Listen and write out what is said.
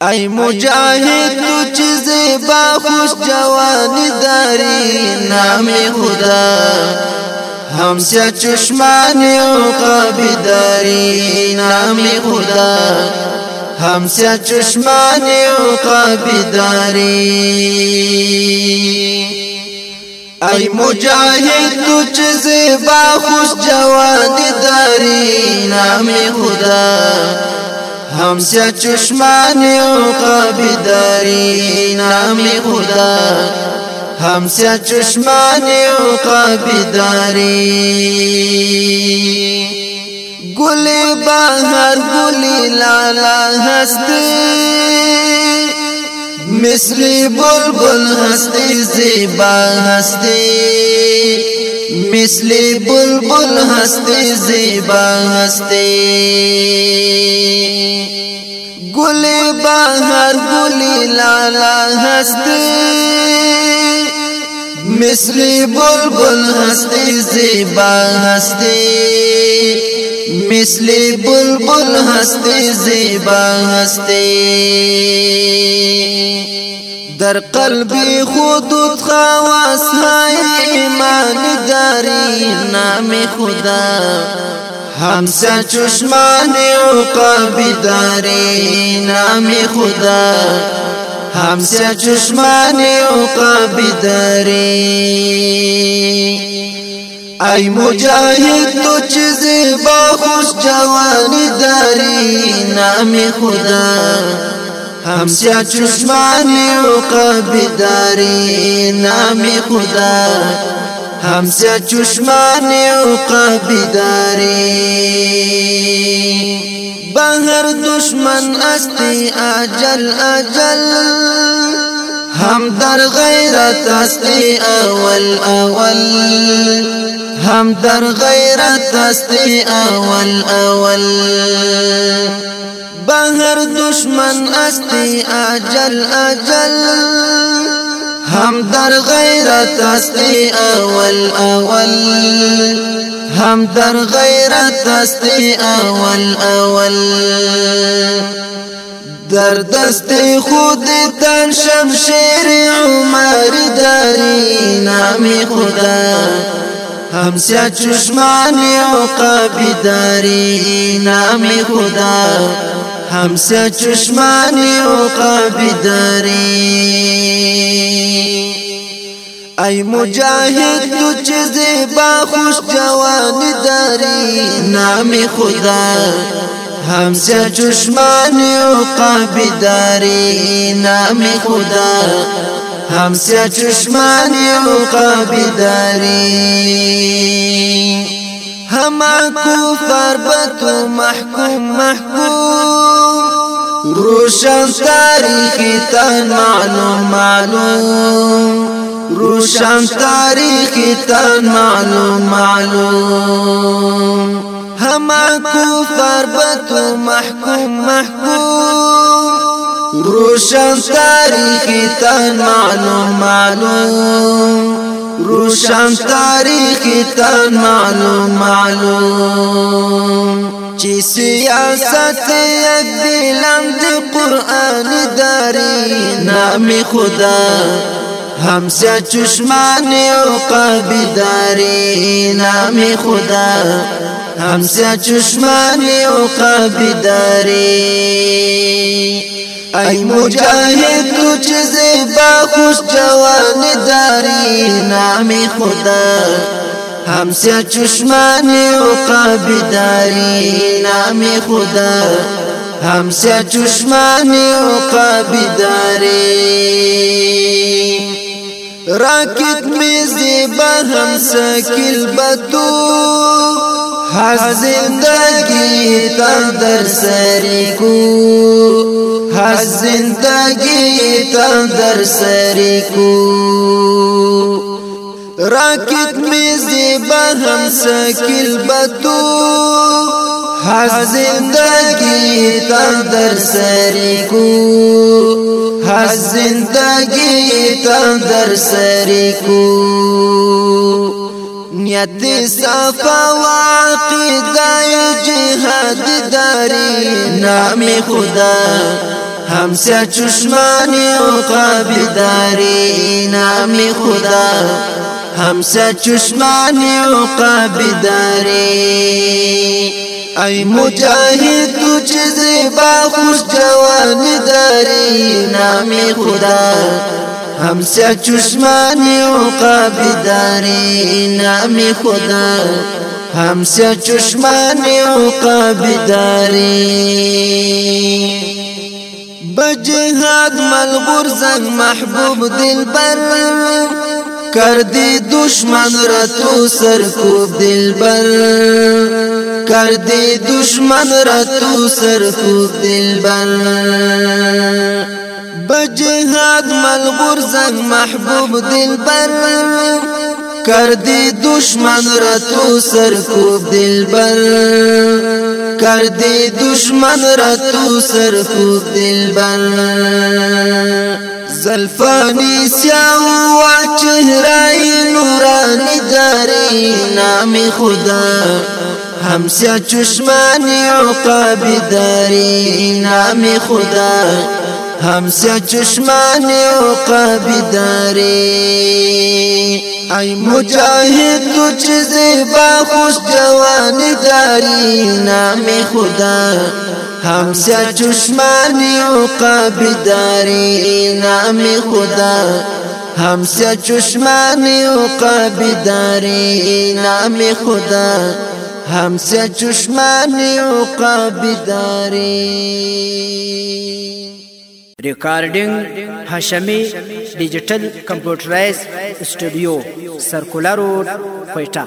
ای مجاہد تو چیز با خوش جوان داری، نام خدا۔ ہم سے چشمانی داری، نام خدا۔ ہم سے چشمانی داری۔ ای مجاہد تو چیز با خوش جوان داری، نام خدا۔ ہم سے چشمانی کا بیداری نام خدا۔ ہم سے چشمانی کا بیداری گلی باہر گلی لالا ہستی مسلی بل بل ہستی، زیبا ہستی۔ مثلی بل بل ہستے، زیبا ہستے۔ گلی باہر گلی لالا ہستے۔ مثلی بل بل ہستے، زیبا ہستے۔ مثلی بل بل ہستے، زیبا ہستے۔ در قلبی خود خواس ہے ایمان داری، نام خدا. ہم سے چشمانی کا بیداری نام خدا. ہم سے چشمانی کا بیداری ای مجاہد، تو چیز با خوش داری، نام خدا. ہم سے چشمانی کا بیداری نام خدا۔ ہم سے چشمانی کا بیداری باہر دشمن استی، اجل اجل۔ ہم در غیرت استی، اول اول۔ ہم در غیرت استی، اول اول۔ باہر دشمن استی اجل اجل ہم در غیرت استی اول اول ہم در غیرت استی اول اول در دست خود تن شمشیر عمر داری نام خدا ہم سے چشمانی کا بیداری نام خدا ہم سے چشمانی کا بیداری ای مجاہد، تو چیز با خوش جوان داری۔ نام خدا، ہم سے چشمانی کا بیداری نام خدا، ہم سے چشمانی کا بیداری ہم کو فربت محکوم محکوم روشن تاریخی تن معلوم معلوم. روشن تاریخی تن معلوم معلوم. ہم کو فربت محکوم محکوم روشن تاریخی تن معلوم معلوم. روشن تاریخی تن معلوم معلوم۔ چی سیاست یک دلم دی قرآن داری نام خدا ہم سے چشمان چشمانی کا بیداری نام خدا ہم سے چشمان چشمانی کا بیداری ای مجاہد تو چیز با خوش جوان داری، نام خدا۔ ہم سے چشمانی کا بیداری نام خدا۔ ہم سے چشمانی کا بیداری راکت میں زیبا، ہم سکل بتو۔ ہر زندگی تندر سری کو۔ ہر زندگی تندر سری کو۔ راکت میں زیبا ہم سکل بتو۔ ہر زندگی تندر سری کو۔ ہر زندگی تندر سری کو۔ نیت صفا واقعی دائی جہاد داری۔ نام خدا۔ ہم سے چشمانی قابداری نام خدا. ہم سے چشمانی قابداری ای مجاہد تجھ زیبا خوش جوان داری نام خدا. ہم سے چشمانی قابداری نام خدا. ہم سے چشمانی قابداری بجہاد ملغور زنگ محبوب دل بر کر دی دشمن رتو سرکوب دل بر کر دی دشمن رتو سرکوب دل بر بجہاد ملغور زنگ محبوب دل بر کر دی دشمن رتو سرکوب دل بر کر دے دشمن رتو سر خوب دل بر زلفانی سیاو چہرائی نورانی داری نام خدا. ہم سے چشمانی عقاب داری نام خدا. ہم سے چشمانی عقاب داری ای مجاہد تجھ زیبا خوش جوان داری نام خدا۔ ہم سے چشمانی عقاب داری نام خدا۔ ہم سے چشمانی عقاب داری نام خدا۔ ہم سے چشمانی عقاب داری recording Hashmi digital computerized studio circular road Quetta